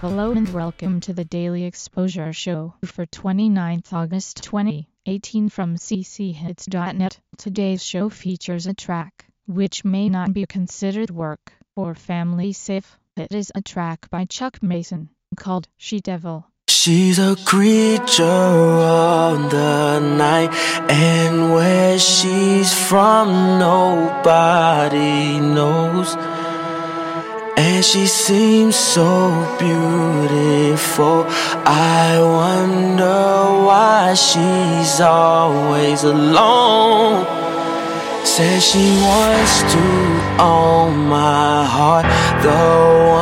Hello and welcome to the Daily Exposure Show for 29th August 2018 from cchits.net. Today's show features a track which may not be considered work or family safe. It is a track by Chuck Mason called She Devil. She's a creature of the night, and where she's from, nobody knows. And she seems so beautiful. I wonder why she's always alone. Says she wants to own my heart, the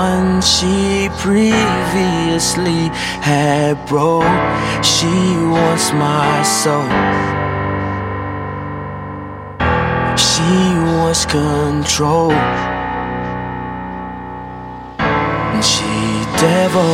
one she previously had broke. She wants my soul. She wants control. Devil.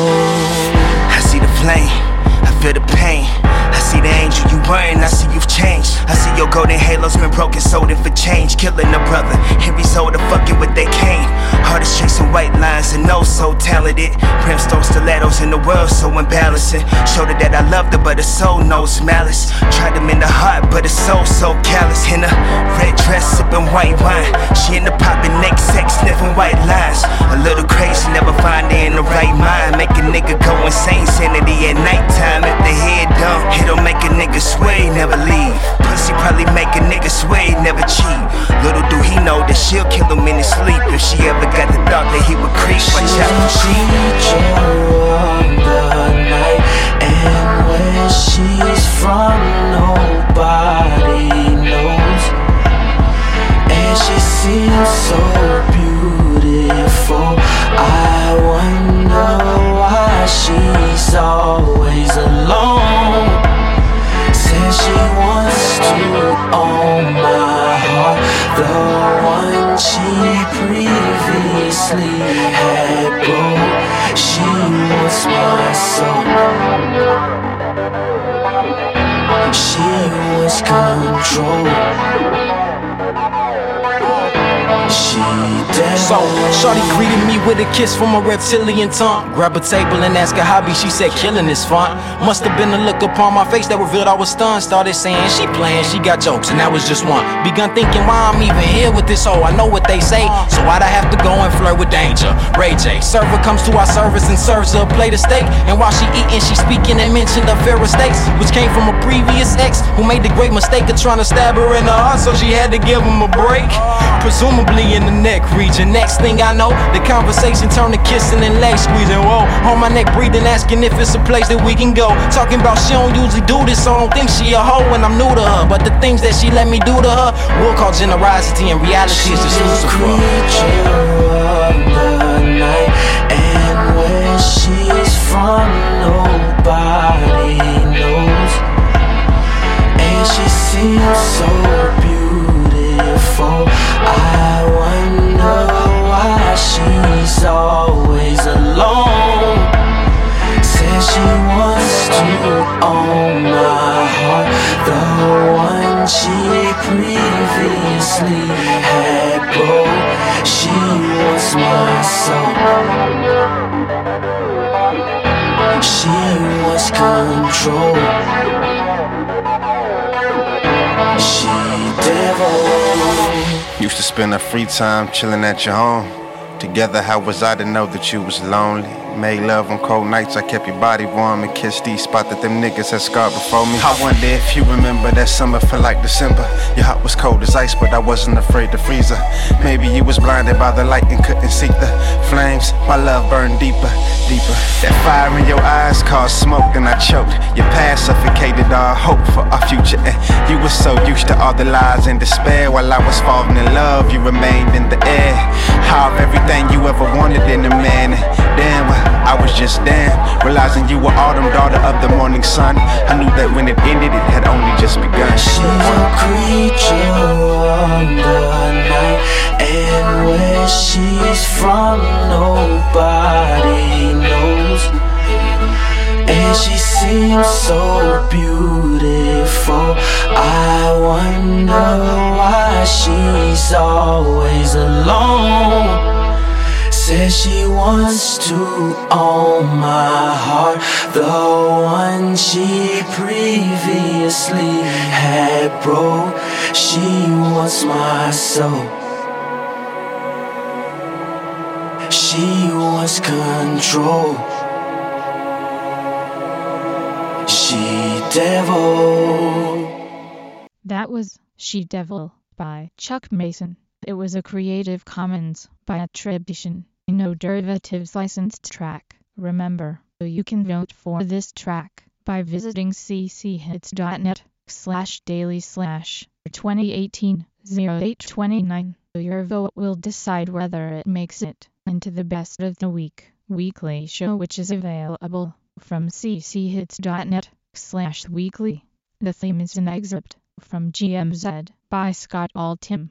I see the flame, I feel the pain. I see the angel you weren't, I see you've changed. I see your golden halo's been broken, sold it for change. Killing a brother, Henry sold a fucking with their cane. Hardest chasing white lines and no so talented. Brimstone stilettos in the world so imbalancing. Showed her that I loved her, but her soul knows malice. Tried to in heart, but her soul so callous. In a red dress, sipping white wine. She in the popping neck sex, sniffing white lines. A little crazy, never find her in the right mind. Make a nigga go insane, sanity at nighttime. If the head dumb, it'll make a nigga sway, never leave. Pussy probably make a nigga sway, never cheat. Little do he know that she'll kill him in his sleep if she ever had broke. She wants my soul. She wants control. So, devil. Shorty greeted me with a kiss from a reptilian tongue. Grab a table and ask her hobby, she said killing is fun. Must have been the look upon my face that revealed I was stunned. Started saying she playing, she got jokes, and that was just one. Begun thinking why I'm even here with this hoe. I know what they say, so why'd I have to go and flirt with danger? Ray J. Server comes to our service and serves her a plate of steak. And while she eating, she speaking and mentioned the fair mistakes, which came from a previous ex who made the great mistake of trying to stab her in the heart, so she had to give him a break. Presumably in the neck region. Next thing I know, the conversation turned to kissing and leg squeezing. Whoa, on my neck breathing, asking if it's a place that we can go. Talking about she don't usually do this, so I don't think she a hoe when I'm new to her. But the things that she let me do to her, we'll call generosity and reality is just Lucifer. creature of the broke. She wants my soul. She wants control. She devil. Used to spend our free time chilling at your home. Together, how was I to know that you was lonely? Made love on cold nights, I kept your body warm and kissed these spots that them niggas had scarred before me. I wonder if you remember that summer felt like December. Your heart was cold as ice, but I wasn't afraid to freeze her. Maybe you was blinded by the light and couldn't see the flames. My love burned deeper, deeper. That fire in your eyes caused smoke and I choked. Your past suffocated our hope for our future. And you were so used to all the lies and despair. While I was falling in love, you remained in the air. How everything you ever wanted in a man. I was just damn. Realizing you were autumn daughter of the morning sun. I knew that when it ended, it had only just begun. She's a creature of the night, and where she's from, nobody knows. And she seems so beautiful. I wonder why she's always alone. Says she wants to own my heart, the one she previously had broke. She wants my soul. She wants control. She devil. That was She Devil by Chuck Mason. It was a Creative Commons by attribution, no derivatives licensed track. Remember, you can vote for this track by visiting cchits.net slash daily slash 2018 0829. Your vote will decide whether it makes it into the best of the week weekly show which is available from cchits.net slash weekly. The theme is an excerpt from GMZ by Scott Altham.